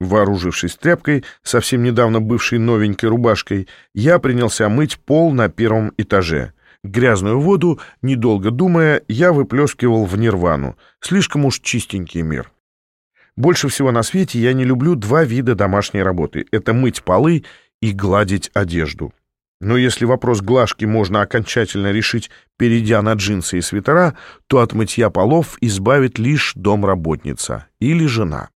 Вооружившись тряпкой, совсем недавно бывшей новенькой рубашкой, я принялся мыть пол на первом этаже. Грязную воду, недолго думая, я выплескивал в нирвану. Слишком уж чистенький мир. Больше всего на свете я не люблю два вида домашней работы. Это мыть полы и гладить одежду. Но если вопрос глажки можно окончательно решить, перейдя на джинсы и свитера, то от мытья полов избавит лишь домработница или жена.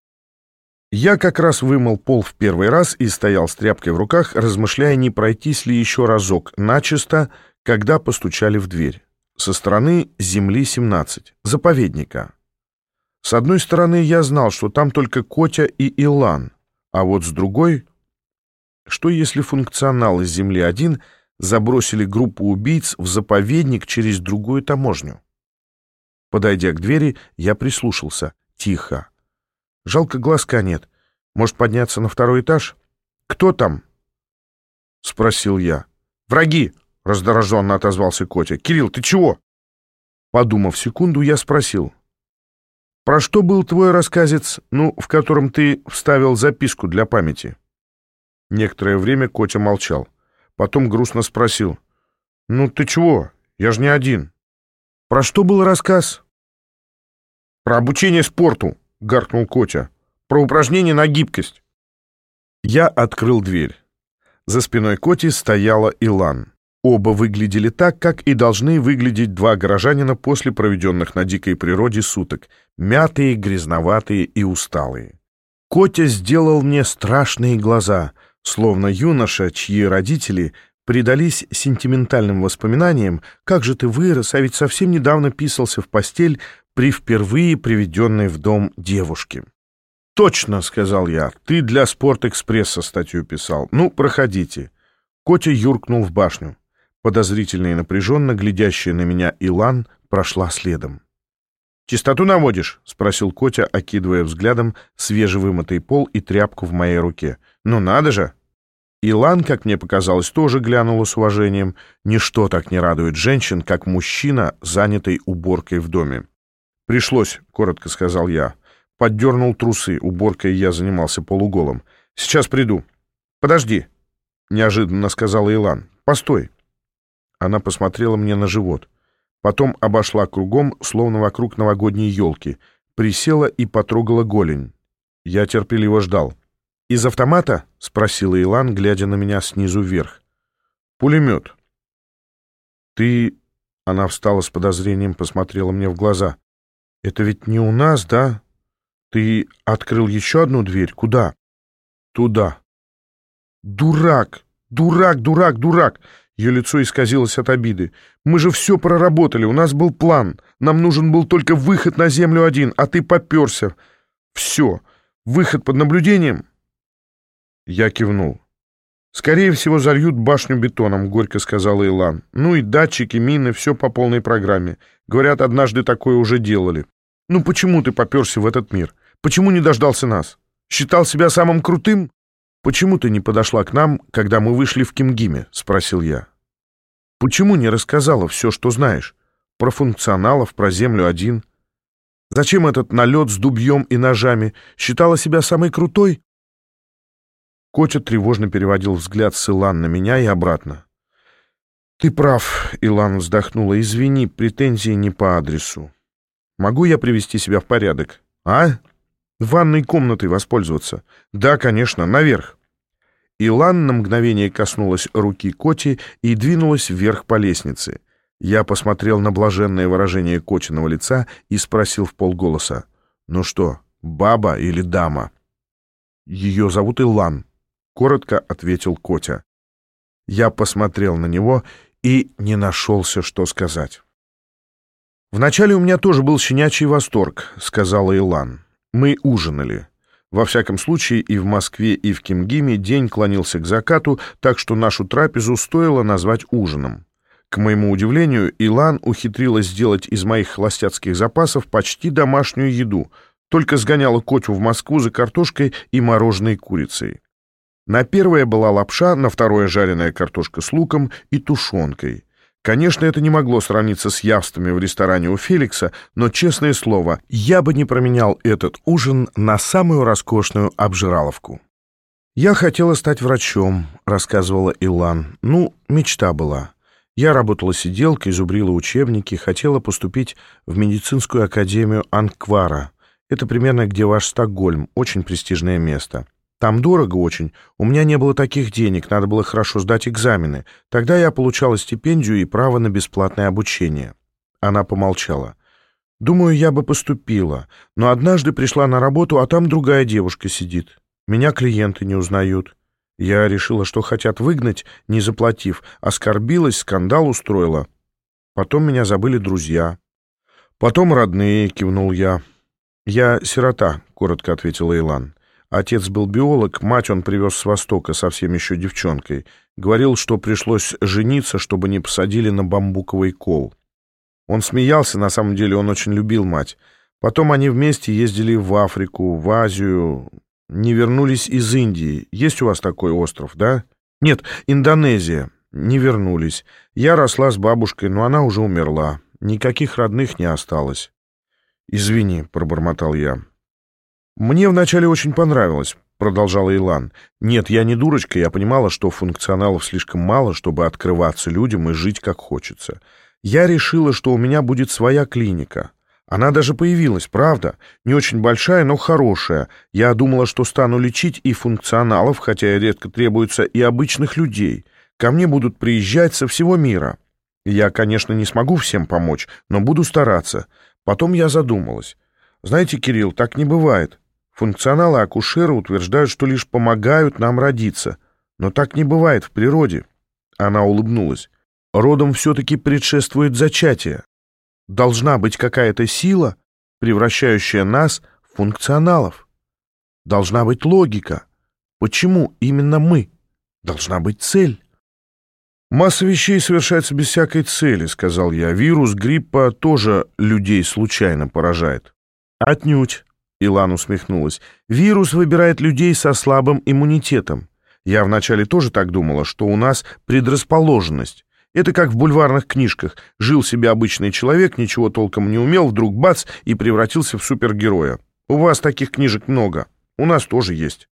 Я как раз вымыл пол в первый раз и стоял с тряпкой в руках, размышляя, не пройтись ли еще разок начисто, когда постучали в дверь. Со стороны земли 17, заповедника. С одной стороны, я знал, что там только Котя и Илан, а вот с другой что если функционалы Земли-1 забросили группу убийц в заповедник через другую таможню? Подойдя к двери, я прислушался. Тихо. Жалко, глазка нет. Может, подняться на второй этаж? Кто там? — спросил я. «Враги!» — раздраженно отозвался Котя. «Кирилл, ты чего?» Подумав секунду, я спросил. «Про что был твой рассказец, ну, в котором ты вставил записку для памяти?» Некоторое время Котя молчал. Потом грустно спросил. «Ну ты чего? Я же не один». «Про что был рассказ?» «Про обучение спорту», — гаркнул Котя. «Про упражнение на гибкость». Я открыл дверь. За спиной Коти стояла Илан. Оба выглядели так, как и должны выглядеть два горожанина после проведенных на дикой природе суток. Мятые, грязноватые и усталые. Котя сделал мне страшные глаза — словно юноша, чьи родители предались сентиментальным воспоминаниям, как же ты вырос, а ведь совсем недавно писался в постель при впервые приведенной в дом девушке. «Точно», — сказал я, — «ты для Спортэкспресса статью писал. Ну, проходите». Котя юркнул в башню. Подозрительно и напряженно глядящая на меня Илан прошла следом. «Чистоту наводишь?» — спросил Котя, окидывая взглядом свежевымытый пол и тряпку в моей руке. «Ну надо же!» Илан, как мне показалось, тоже глянула с уважением. Ничто так не радует женщин, как мужчина, занятый уборкой в доме. «Пришлось», — коротко сказал я. Поддернул трусы, уборкой я занимался полуголом. «Сейчас приду». «Подожди», — неожиданно сказала Илан. «Постой». Она посмотрела мне на живот. Потом обошла кругом, словно вокруг новогодней елки, присела и потрогала голень. Я терпеливо ждал. «Из автомата?» — спросила Илан, глядя на меня снизу вверх. «Пулемет». «Ты...» — она встала с подозрением, посмотрела мне в глаза. «Это ведь не у нас, да? Ты открыл еще одну дверь? Куда?» «Туда». «Дурак! Дурак, дурак, дурак!» Ее лицо исказилось от обиды. «Мы же все проработали, у нас был план. Нам нужен был только выход на Землю один, а ты поперся. Все. Выход под наблюдением?» Я кивнул. «Скорее всего, зальют башню бетоном», — горько сказала Илан. «Ну и датчики, мины, все по полной программе. Говорят, однажды такое уже делали. Ну почему ты поперся в этот мир? Почему не дождался нас? Считал себя самым крутым?» «Почему ты не подошла к нам, когда мы вышли в Кимгиме?» — спросил я. «Почему не рассказала все, что знаешь? Про функционалов, про Землю-1? Зачем этот налет с дубьем и ножами? Считала себя самой крутой?» Котя тревожно переводил взгляд с Илан на меня и обратно. «Ты прав», — Илан вздохнула. «Извини, претензии не по адресу. Могу я привести себя в порядок? А?» Ванной комнатой воспользоваться? Да, конечно, наверх. Илан на мгновение коснулась руки Коти и двинулась вверх по лестнице. Я посмотрел на блаженное выражение Котиного лица и спросил в полголоса. «Ну что, баба или дама?» «Ее зовут Илан», — коротко ответил Котя. Я посмотрел на него и не нашелся, что сказать. «Вначале у меня тоже был щенячий восторг», — сказала Илан. Мы ужинали. Во всяком случае, и в Москве, и в Кимгиме день клонился к закату, так что нашу трапезу стоило назвать ужином. К моему удивлению, Илан ухитрилась сделать из моих холостяцких запасов почти домашнюю еду, только сгоняла Котю в Москву за картошкой и мороженой курицей. На первое была лапша, на второе жареная картошка с луком и тушенкой. Конечно, это не могло сравниться с явствами в ресторане у Феликса, но, честное слово, я бы не променял этот ужин на самую роскошную обжираловку. «Я хотела стать врачом», — рассказывала Илан. «Ну, мечта была. Я работала сиделкой, зубрила учебники, хотела поступить в медицинскую академию Анквара. Это примерно где ваш Стокгольм, очень престижное место. Там дорого очень, у меня не было таких денег, надо было хорошо сдать экзамены. Тогда я получала стипендию и право на бесплатное обучение». Она помолчала. «Думаю, я бы поступила, но однажды пришла на работу, а там другая девушка сидит. Меня клиенты не узнают. Я решила, что хотят выгнать, не заплатив. Оскорбилась, скандал устроила. Потом меня забыли друзья. Потом родные, кивнул я. Я сирота, коротко ответила Илан. Отец был биолог, мать он привез с Востока, совсем еще девчонкой. Говорил, что пришлось жениться, чтобы не посадили на бамбуковый кол. Он смеялся, на самом деле он очень любил мать. Потом они вместе ездили в Африку, в Азию, не вернулись из Индии. Есть у вас такой остров, да? Нет, Индонезия. Не вернулись. Я росла с бабушкой, но она уже умерла. Никаких родных не осталось. Извини, пробормотал я. Мне вначале очень понравилось, продолжала Илан. Нет, я не дурочка, я понимала, что функционалов слишком мало, чтобы открываться людям и жить как хочется. Я решила, что у меня будет своя клиника. Она даже появилась, правда? Не очень большая, но хорошая. Я думала, что стану лечить и функционалов, хотя редко требуется, и обычных людей. Ко мне будут приезжать со всего мира. Я, конечно, не смогу всем помочь, но буду стараться. Потом я задумалась. Знаете, Кирилл, так не бывает. Функционалы-акушеры утверждают, что лишь помогают нам родиться. Но так не бывает в природе. Она улыбнулась. Родом все-таки предшествует зачатие должна быть какая-то сила, превращающая нас в функционалов. Должна быть логика. Почему именно мы? Должна быть цель. «Масса вещей совершается без всякой цели», — сказал я. «Вирус гриппа тоже людей случайно поражает». «Отнюдь», — Илан усмехнулась. «Вирус выбирает людей со слабым иммунитетом. Я вначале тоже так думала, что у нас предрасположенность. Это как в бульварных книжках. Жил себе обычный человек, ничего толком не умел, вдруг бац, и превратился в супергероя. У вас таких книжек много. У нас тоже есть.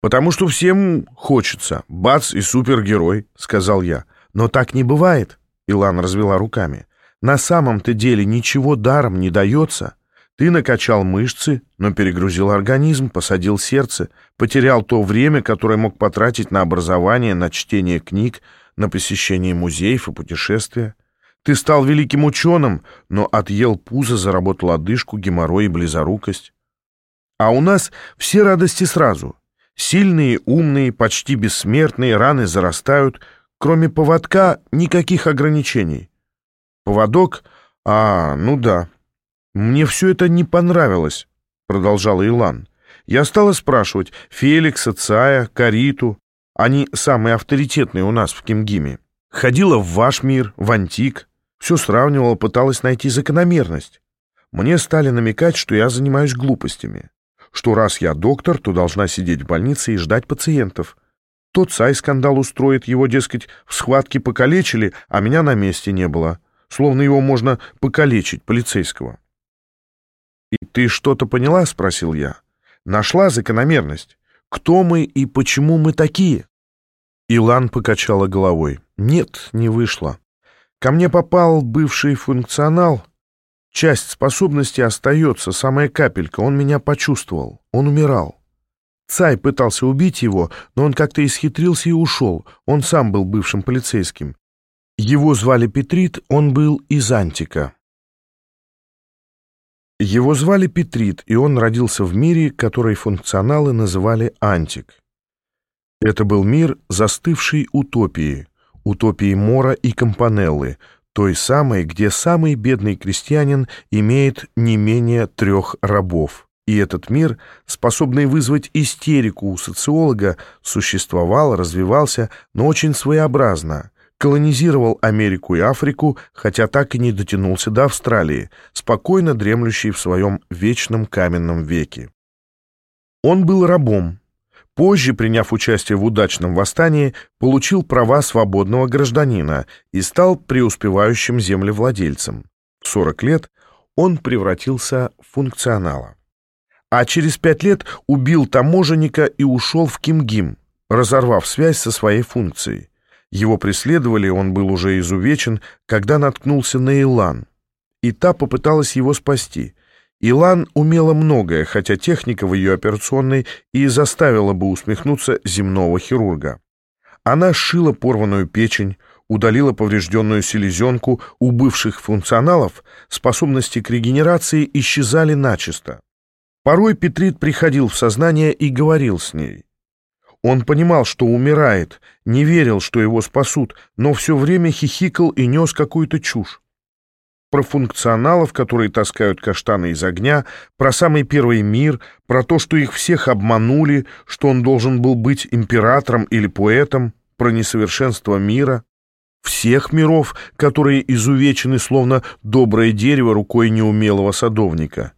«Потому что всем хочется. Бац и супергерой», — сказал я. «Но так не бывает», — Илан развела руками. «На самом-то деле ничего даром не дается. Ты накачал мышцы, но перегрузил организм, посадил сердце, потерял то время, которое мог потратить на образование, на чтение книг, на посещение музеев и путешествия. Ты стал великим ученым, но отъел пузо, заработал одышку, геморрой и близорукость. А у нас все радости сразу. Сильные, умные, почти бессмертные, раны зарастают. Кроме поводка никаких ограничений. Поводок? А, ну да. Мне все это не понравилось, продолжала Илан. Я стала спрашивать Феликса, Цая, Кариту. Они самые авторитетные у нас в Кимгиме. Ходила в ваш мир, в антик. Все сравнивала, пыталась найти закономерность. Мне стали намекать, что я занимаюсь глупостями. Что раз я доктор, то должна сидеть в больнице и ждать пациентов. Тот Цай скандал устроит, его, дескать, в схватке покалечили, а меня на месте не было. Словно его можно покалечить, полицейского. «И ты что-то поняла?» — спросил я. «Нашла закономерность. Кто мы и почему мы такие?» Илан покачала головой. «Нет, не вышло. Ко мне попал бывший функционал. Часть способности остается, самая капелька. Он меня почувствовал. Он умирал. Цай пытался убить его, но он как-то исхитрился и ушел. Он сам был бывшим полицейским. Его звали Петрит, он был из Антика. Его звали Петрит, и он родился в мире, который функционалы называли Антик. Это был мир застывшей утопии, утопии Мора и Компанеллы, той самой, где самый бедный крестьянин имеет не менее трех рабов. И этот мир, способный вызвать истерику у социолога, существовал, развивался, но очень своеобразно, колонизировал Америку и Африку, хотя так и не дотянулся до Австралии, спокойно дремлющей в своем вечном каменном веке. Он был рабом, Позже, приняв участие в удачном восстании, получил права свободного гражданина и стал преуспевающим землевладельцем. В 40 лет он превратился в функционала. А через пять лет убил таможенника и ушел в Кимгим, разорвав связь со своей функцией. Его преследовали, он был уже изувечен, когда наткнулся на Илан. И та попыталась его спасти. Илан умела многое, хотя техника в ее операционной и заставила бы усмехнуться земного хирурга. Она сшила порванную печень, удалила поврежденную селезенку, у бывших функционалов способности к регенерации исчезали начисто. Порой Петрит приходил в сознание и говорил с ней. Он понимал, что умирает, не верил, что его спасут, но все время хихикал и нес какую-то чушь. Про функционалов, которые таскают каштаны из огня, про самый первый мир, про то, что их всех обманули, что он должен был быть императором или поэтом, про несовершенство мира. Всех миров, которые изувечены, словно доброе дерево рукой неумелого садовника.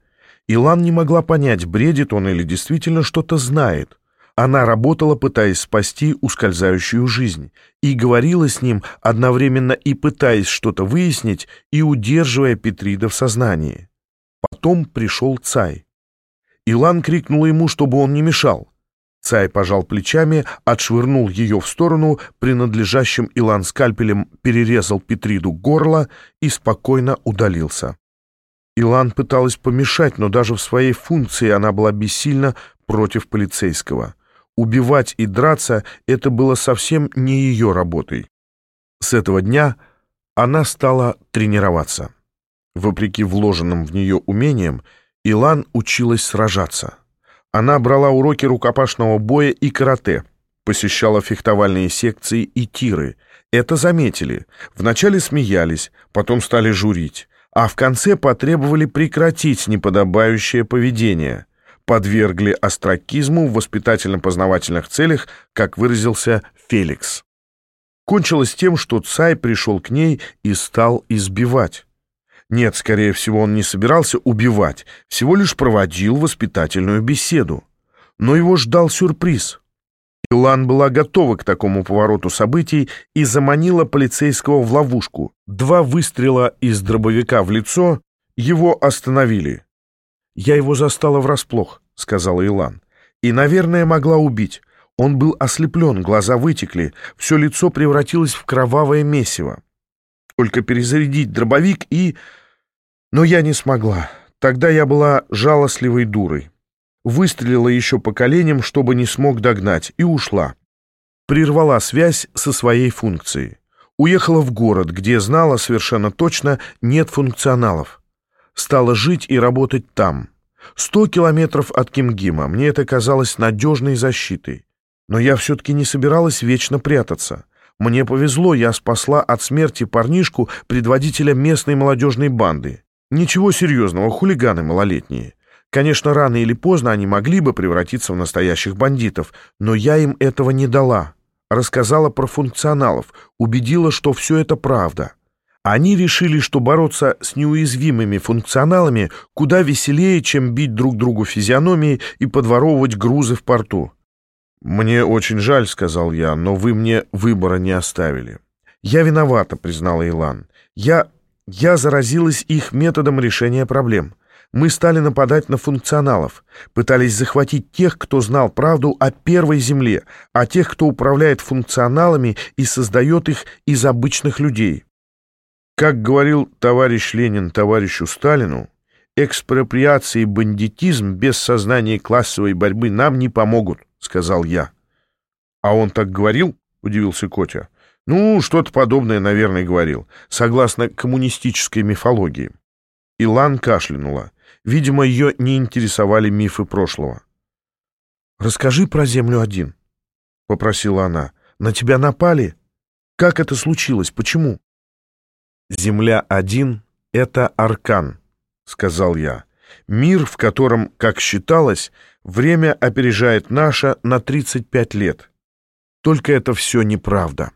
Илан не могла понять, бредит он или действительно что-то знает. Она работала, пытаясь спасти ускользающую жизнь, и говорила с ним, одновременно и пытаясь что-то выяснить, и удерживая Петрида в сознании. Потом пришел Цай. Илан крикнула ему, чтобы он не мешал. Цай пожал плечами, отшвырнул ее в сторону, принадлежащим Илан скальпелем перерезал Петриду горло и спокойно удалился. Илан пыталась помешать, но даже в своей функции она была бессильна против полицейского. Убивать и драться — это было совсем не ее работой. С этого дня она стала тренироваться. Вопреки вложенным в нее умениям, Илан училась сражаться. Она брала уроки рукопашного боя и карате, посещала фехтовальные секции и тиры. Это заметили. Вначале смеялись, потом стали журить, а в конце потребовали прекратить неподобающее поведение подвергли остракизму в воспитательно-познавательных целях, как выразился Феликс. Кончилось тем, что Цай пришел к ней и стал избивать. Нет, скорее всего, он не собирался убивать, всего лишь проводил воспитательную беседу. Но его ждал сюрприз. Илан была готова к такому повороту событий и заманила полицейского в ловушку. Два выстрела из дробовика в лицо его остановили. «Я его застала врасплох», — сказала Илан. «И, наверное, могла убить. Он был ослеплен, глаза вытекли, все лицо превратилось в кровавое месиво. Только перезарядить дробовик и... Но я не смогла. Тогда я была жалостливой дурой. Выстрелила еще по коленям, чтобы не смог догнать, и ушла. Прервала связь со своей функцией. Уехала в город, где знала совершенно точно нет функционалов стала жить и работать там. Сто километров от Кимгима. Мне это казалось надежной защитой. Но я все-таки не собиралась вечно прятаться. Мне повезло, я спасла от смерти парнишку, предводителя местной молодежной банды. Ничего серьезного, хулиганы малолетние. Конечно, рано или поздно они могли бы превратиться в настоящих бандитов, но я им этого не дала. Рассказала про функционалов, убедила, что все это правда. Они решили, что бороться с неуязвимыми функционалами куда веселее, чем бить друг другу физиономии и подворовывать грузы в порту. «Мне очень жаль», — сказал я, — «но вы мне выбора не оставили». «Я виновата», — признала Илан. «Я... я заразилась их методом решения проблем. Мы стали нападать на функционалов, пытались захватить тех, кто знал правду о первой Земле, а тех, кто управляет функционалами и создает их из обычных людей». Как говорил товарищ Ленин товарищу Сталину, экспроприация и бандитизм без сознания классовой борьбы нам не помогут, сказал я. А он так говорил? Удивился Котя. Ну, что-то подобное, наверное, говорил, согласно коммунистической мифологии. Илан кашлянула. Видимо, ее не интересовали мифы прошлого. «Расскажи про Землю-1», — попросила она. «На тебя напали? Как это случилось? Почему?» «Земля-1 — это аркан», — сказал я. «Мир, в котором, как считалось, время опережает наше на 35 лет. Только это все неправда».